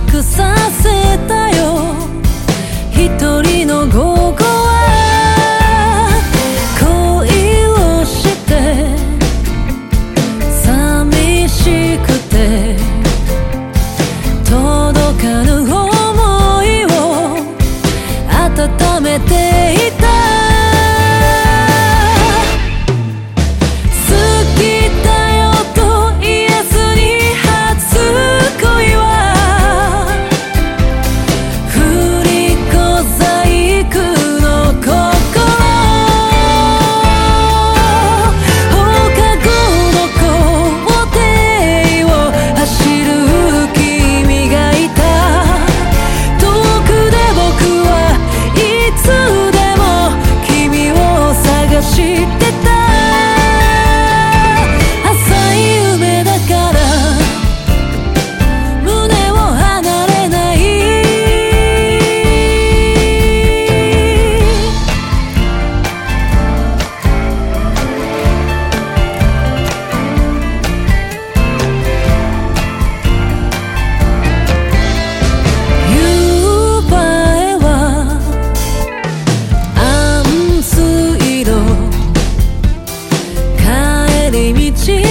くさせたよ。一人の午後は恋をして寂しくて届かぬ想いを温めていた。 이미 지혜